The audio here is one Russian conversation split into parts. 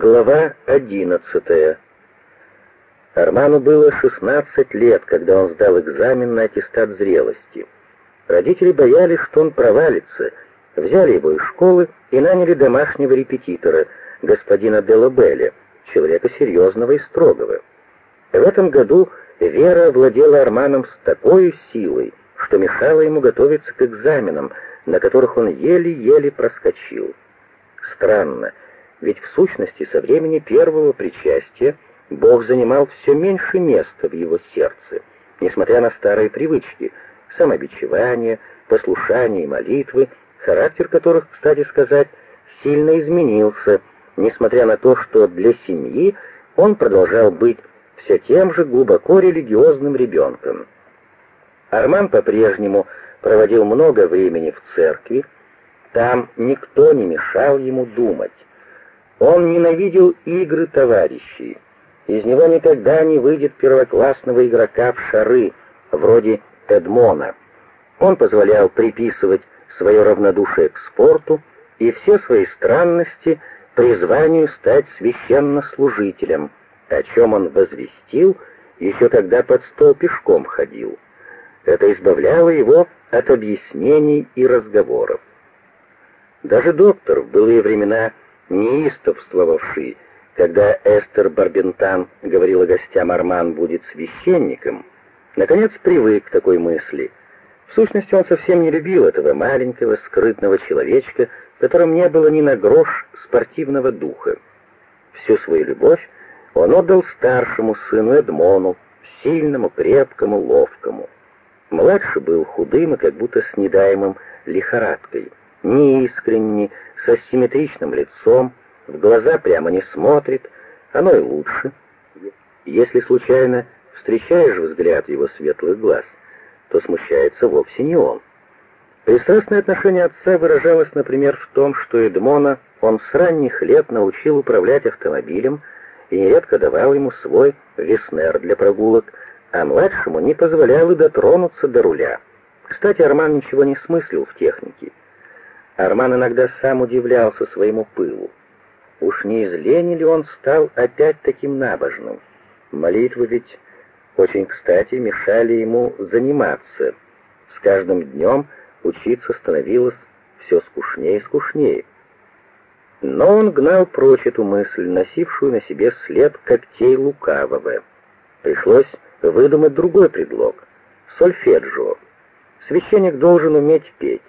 Глава 11. Арману было 16 лет, когда он сдал экзамен на аттестат зрелости. Родители боялись, что он провалится, взяли его из школы и наняли домашнего репетитора, господина Делабелли, человека серьезного и строгого. В этом году Вера владела Арманом с такой силой, что мешала ему готовиться к экзаменам, на которых он еле-еле проскочил. Странно, ведь в сущности со времени первого причастия Бог занимал все меньше места в его сердце, несмотря на старые привычки, самобичевание, послушание и молитвы, характер которых, кстати сказать, сильно изменился, несмотря на то, что для семьи он продолжал быть все тем же глубоко религиозным ребенком. Арман по-прежнему проводил много времени в церкви, там никто не мешал ему думать. Он ненавидел игры товарищей. Из него никогда не выйдет первоклассного игрока в шары, вроде Эдмона. Он позволял приписывать свое равнодушие к спорту и все свои странности призванию стать священнослужителем, о чем он возвестил еще когда под стол пешком ходил. Это избавляло его от объяснений и разговоров. Даже доктор в былые времена неистовствовавший, когда Эстер Барбентан говорила гостям Арман будет священником, наконец привык к такой мысли. В сущности, он совсем не любил этого маленького, скрытного человечка, в котором не было ни на грош спортивного духа. Всю свою любовь он отдал старшему сыну Эдмону, сильному, крепкому, ловкому. Младший был худым и как будто с недаемым лихорадкой, неискренний, с асимметричным лицом, в глаза прямо не смотрит, оно и лучше. Если случайно встречаешь взгляд его светлых глаз, то смущается вовсе не он. Пристрастное отношение отца выражалось, например, в том, что Эдмона он с ранних лет научил управлять автомобилем и нередко давал ему свой веснер для прогулок, а младшему не позволял и дотронуться до руля. Кстати, Арман ничего не смыслил в технике. Арман иногда сам удивлялся своему пылу. Уж не из лени ли он стал опять таким набожным? Молитвы ведь очень кстати мешали ему заниматься. С каждым днем учиться становилось все скучнее и скучнее. Но он гнал прочь эту мысль, носившую на себе след когтей лукавого. Пришлось выдумать другой предлог — сольфеджио. Священник должен уметь петь.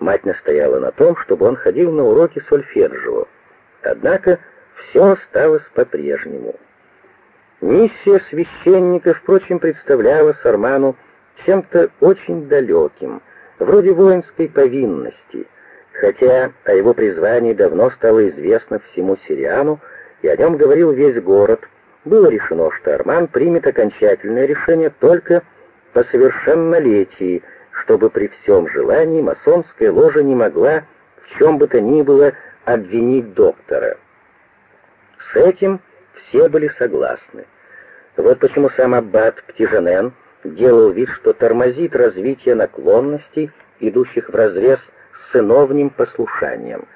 Мать настояла на том, чтобы он ходил на уроки сольфеджио. Однако все осталось по-прежнему. Миссия священника, впрочем, представляла Сарману чем-то очень далеким, вроде воинской повинности, хотя о его призвании давно стало известно всему Сириану, и о нем говорил весь город, было решено, что Арман примет окончательное решение только по совершеннолетии, чтобы при всем желании масонская ложа не могла в чем бы то ни было обвинить доктора. С этим все были согласны. Вот почему сам аббат Птижанен делал вид, что тормозит развитие наклонностей, идущих вразрез с сыновним послушанием.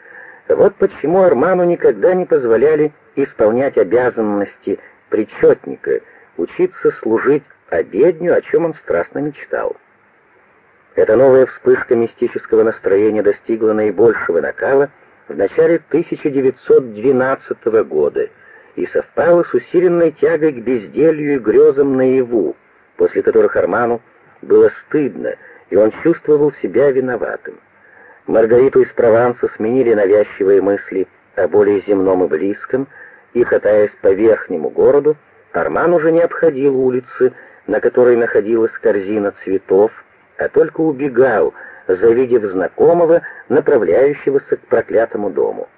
Вот почему Арману никогда не позволяли исполнять обязанности причетника, учиться служить обедню, о чем он страстно мечтал. Эта новая вспышка мистического настроения достигла наибольшего накала в начале 1912 года и совпала с усиленной тягой к безделью и грезам наяву, после которых Арману было стыдно, и он чувствовал себя виноватым. Маргариту из Прованса сменили навязчивые мысли о более земном и близком, и, катаясь по верхнему городу, Арман уже не обходил улицы, на которой находилась корзина цветов, а только убегал, завидев знакомого, направляющегося к проклятому дому.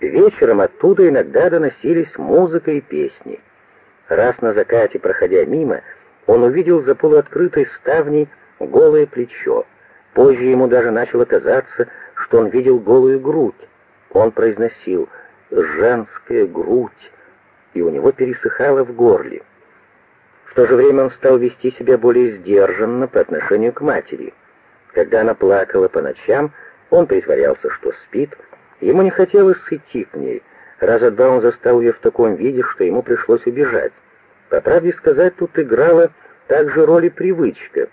Вечером оттуда иногда доносились музыка и песни. Раз на закате, проходя мимо, он увидел за полуоткрытой ставней голое плечо. Позже ему даже начало казаться, что он видел голую грудь. Он произносил «женская грудь», и у него пересыхало в горле. В то же время он стал вести себя более сдержанно по отношению к матери. Когда она плакала по ночам, он притворялся, что спит. Ему не хотелось идти к ней, Раза два он застал ее в таком виде, что ему пришлось убежать. По правде сказать, тут играла также роль и привычка.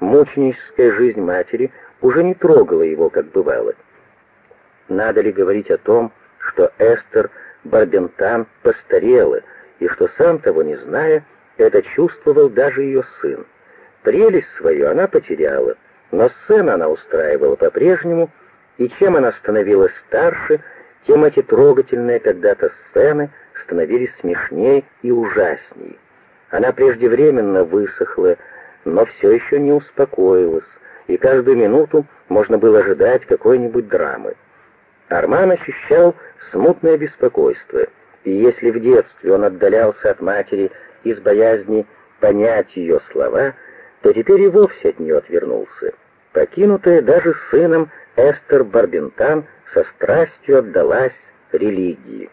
Мученическая жизнь матери уже не трогала его, как бывало. Надо ли говорить о том, что Эстер Барбентан постарела, и что, сам того не зная, это чувствовал даже ее сын. Прелесть свою она потеряла, но сцену она устраивала по-прежнему, и чем она становилась старше, тем эти трогательные когда-то сцены становились смешней и ужасней. Она преждевременно высохла, но все еще не успокоилась, и каждую минуту можно было ожидать какой-нибудь драмы. Арман ощущал смутное беспокойство, и если в детстве он отдалялся от матери из боязни понять ее слова, то теперь и вовсе от нее отвернулся. Покинутая даже сыном Эстер Барбентан со страстью отдалась религии.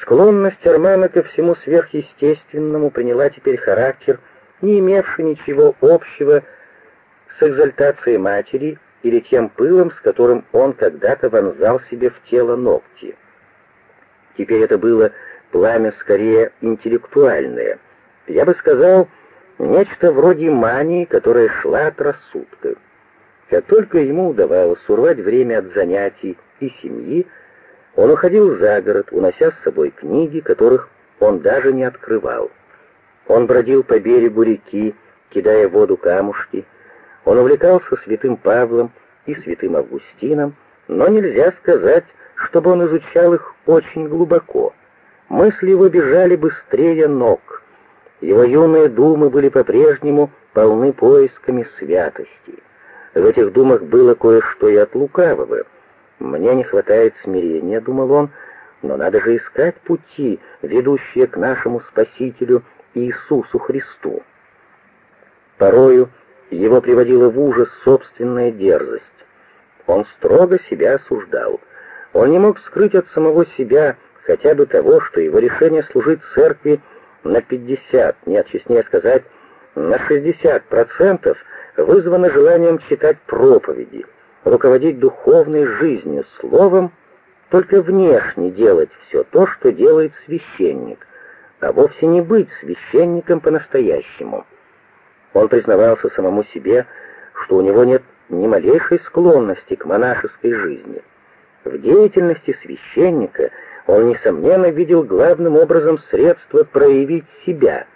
Склонность Армана ко всему сверхъестественному приняла теперь характер, не имевший ничего общего с экзальтацией матери или тем пылом, с которым он когда-то вонзал себе в тело ногти. Теперь это было пламя скорее интеллектуальное. Я бы сказал, нечто вроде мании, которая шла от рассудка. Как только ему удавалось урвать время от занятий и семьи, он уходил за город, унося с собой книги, которых он даже не открывал. Он бродил по берегу реки, кидая в воду камушки. Он увлекался святым Павлом и святым Августином, но нельзя сказать, чтобы он изучал их очень глубоко. Мысли его бежали быстрее ног. Его юные думы были по-прежнему полны поисками святости. В этих думах было кое-что и от лукавого. «Мне не хватает смирения», — думал он, — «но надо же искать пути, ведущие к нашему Спасителю Иисусу Христу». Порою его приводила в ужас собственная дерзость. Он строго себя осуждал. Он не мог скрыть от самого себя хотя бы того, что его решение служить церкви на 50, нет, честнее сказать, на 60% вызвано желанием читать проповеди, руководить духовной жизнью, словом, только внешне делать все то, что делает священник, а вовсе не быть священником по-настоящему. Он признавался самому себе, что у него нет ни малейшей склонности к монашеской жизни. В деятельности священника он, несомненно, видел главным образом средство проявить себя.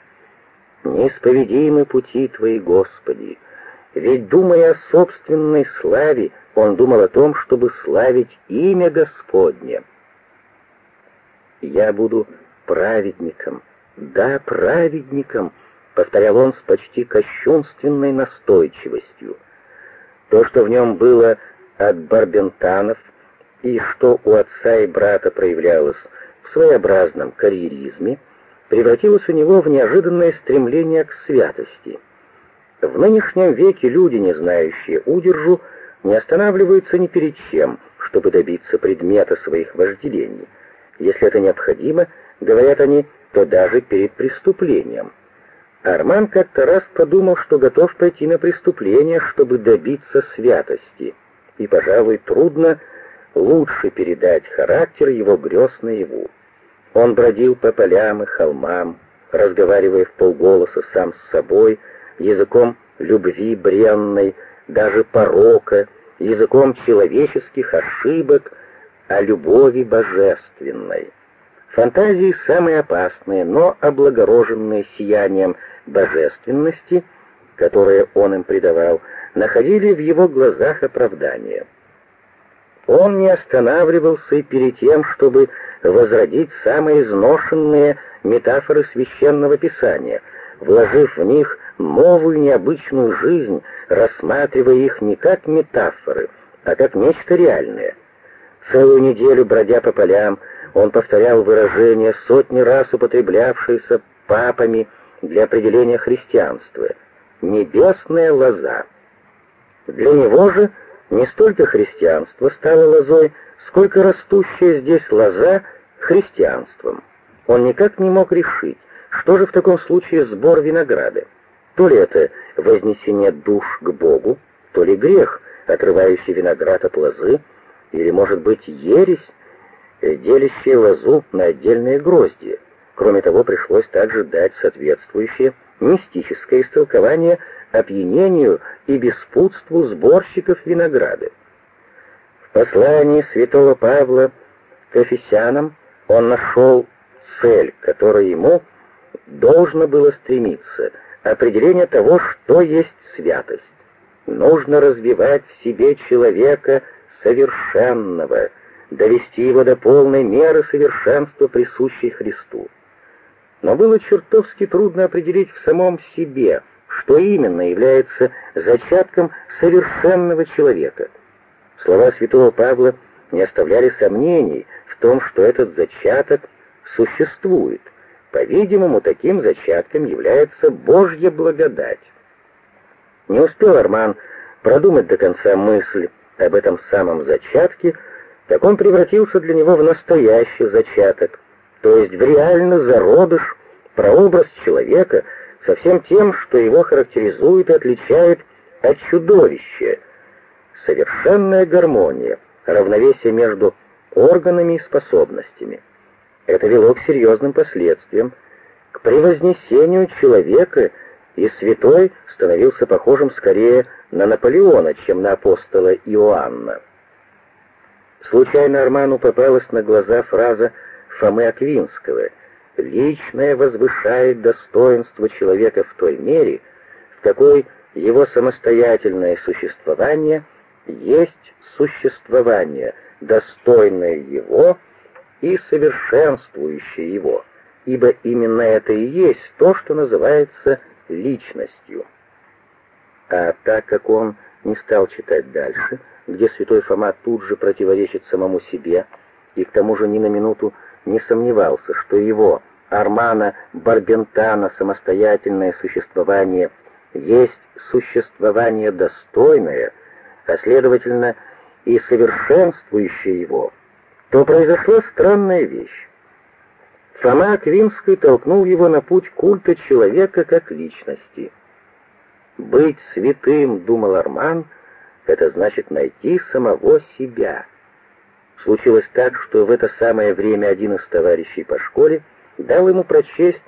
«Неисповедимы пути Твои, Господи!» Ведь, думая о собственной славе, он думал о том, чтобы славить имя Господне. «Я буду праведником, да, праведником», — повторял он с почти кощунственной настойчивостью. То, что в нем было от барбентанов, и что у отца и брата проявлялось в своеобразном карьеризме, превратилось у него в неожиданное стремление к святости — в нынешнем веке люди, не знающие удержу, не останавливаются ни перед чем, чтобы добиться предмета своих вожделений. Если это необходимо, говорят они, то даже перед преступлением. Арман как-то раз подумал, что готов пойти на преступление, чтобы добиться святости, и, пожалуй, трудно лучше передать характер его грез наяву. Он бродил по полям и холмам, разговаривая в полголоса сам с собой, языком любви бренной, даже порока, языком человеческих ошибок, о любови божественной. Фантазии самые опасные, но облагороженные сиянием божественности, которое он им придавал, находили в его глазах оправдание. Он не останавливался и перед тем, чтобы возродить самые изношенные метафоры священного писания, вложив в них новую необычную жизнь, рассматривая их не как метафоры, а как нечто реальное. Целую неделю, бродя по полям, он повторял выражения, сотни раз употреблявшиеся папами для определения христианства. «Небесная лоза». Для него же не столько христианство стало лозой, сколько растущая здесь лоза христианством. Он никак не мог решить, что же в таком случае сбор винограда. То ли это вознесение душ к Богу, то ли грех, отрывающий виноград от лозы, или, может быть, ересь, делящие лозу на отдельные грозди. Кроме того, пришлось также дать соответствующее мистическое истолкование опьянению и беспутству сборщиков винограда. В послании святого Павла к Эфесянам он нашел цель, к которой ему должно было стремиться, определение того, что есть святость. Нужно развивать в себе человека совершенного, довести его до полной меры совершенства, присущей Христу. Но было чертовски трудно определить в самом себе, что именно является зачатком совершенного человека. Слова святого Павла не оставляли сомнений в том, что этот зачаток существует. По-видимому, таким зачатком является Божья благодать. Не успел Арман продумать до конца мысль об этом самом зачатке, как он превратился для него в настоящий зачаток, то есть в реально зародыш, прообраз человека со всем тем, что его характеризует и отличает от чудовища. Совершенная гармония, равновесие между органами и способностями. Это вело к серьезным последствиям, к превознесению человека, и святой становился похожим скорее на Наполеона, чем на апостола Иоанна. Случайно Арману попалась на глаза фраза Фомы Аквинского «Личное возвышает достоинство человека в той мере, в какой его самостоятельное существование есть существование, достойное его и совершенствующее его, ибо именно это и есть то, что называется личностью». А так как он не стал читать дальше, где святой Фома тут же противоречит самому себе, и к тому же ни на минуту не сомневался, что его, Армана Барбентана, самостоятельное существование есть существование достойное, а следовательно и совершенствующее его, то произошла странная вещь. Фома Аквинский толкнул его на путь культа человека как личности — быть святым, думал Арман, это значит найти самого себя. Случилось так, что в это самое время один из товарищей по школе дал ему прочесть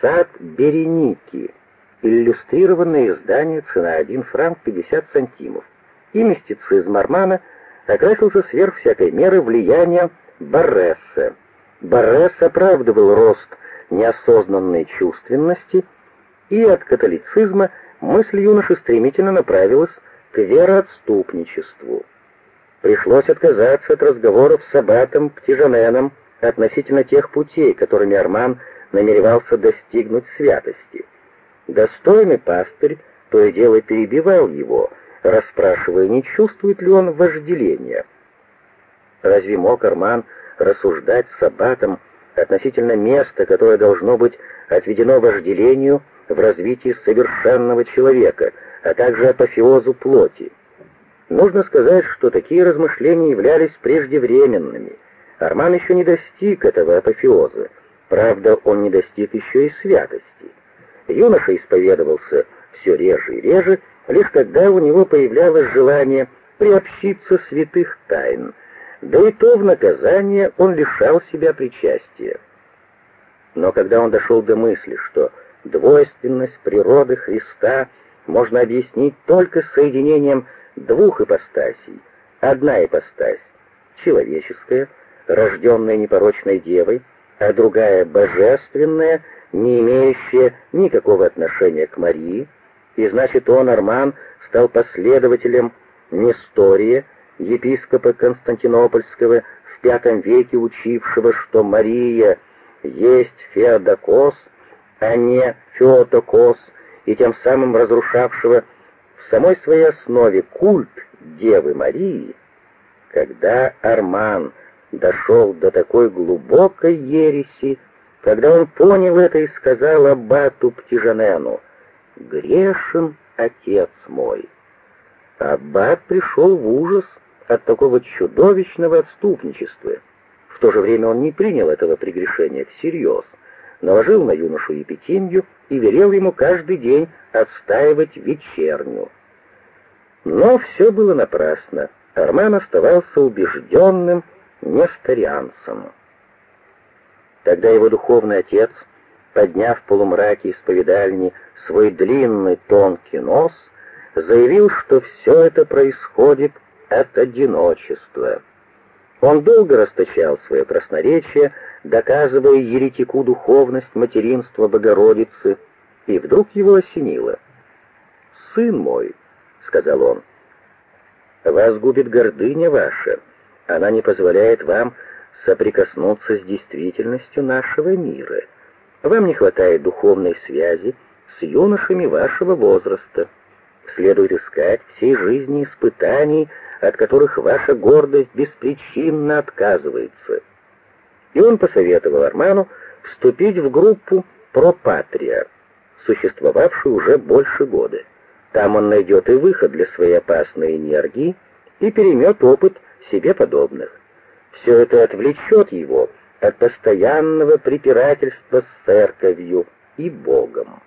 «Сад Береники», иллюстрированное издание, цена 1 франк 50 сантимов. И мистицизм Армана окрасился сверх всякой меры влиянием Барресса. Баррес оправдывал рост неосознанной чувственности и от католицизма мысль юноши стремительно направилась к вероотступничеству. Пришлось отказаться от разговоров с Аббатом Птижаненом относительно тех путей, которыми Арман намеревался достигнуть святости. Достойный пастырь то и дело перебивал его, расспрашивая, не чувствует ли он вожделения. Разве мог Арман рассуждать с Аббатом относительно места, которое должно быть отведено вожделению, в развитии совершенного человека, а также апофеозу плоти. Нужно сказать, что такие размышления являлись преждевременными. Арман еще не достиг этого апофеоза. Правда, он не достиг еще и святости. Юноша исповедовался все реже и реже, лишь когда у него появлялось желание приобщиться святых тайн. Да и то в наказание он лишал себя причастия. Но когда он дошел до мысли, что Двойственность природы Христа можно объяснить только соединением двух ипостасей. Одна ипостась — человеческая, рожденная непорочной девой, а другая — божественная, не имеющая никакого отношения к Марии, и значит он, Арман, стал последователем Нестория, епископа Константинопольского, в V веке учившего, что Мария есть Феодокос — а не Феотокос, и тем самым разрушавшего в самой своей основе культ Девы Марии, когда Арман дошел до такой глубокой ереси, когда он понял это и сказал Аббату Птижанену, «Грешен отец мой». Аббат пришел в ужас от такого чудовищного отступничества. В то же время он не принял этого прегрешения всерьез — наложил на юношу епитимью и велел ему каждый день отстаивать вечерню. Но все было напрасно. Арман оставался убежденным несторианцем. Тогда его духовный отец, подняв в полумраке исповедальни свой длинный тонкий нос, заявил, что все это происходит от одиночества. Он долго расточал свое красноречие, доказывая еретику духовность материнства Богородицы, и вдруг его осенило. «Сын мой», — сказал он, — «вас губит гордыня ваша, она не позволяет вам соприкоснуться с действительностью нашего мира. Вам не хватает духовной связи с юношами вашего возраста. Следует искать всей жизни испытаний, от которых ваша гордость беспричинно отказывается. И он посоветовал Арману вступить в группу «Пропатрия», существовавшую уже больше года. Там он найдет и выход для своей опасной энергии и переймет опыт себе подобных. Все это отвлечет его от постоянного препирательства с церковью и Богом.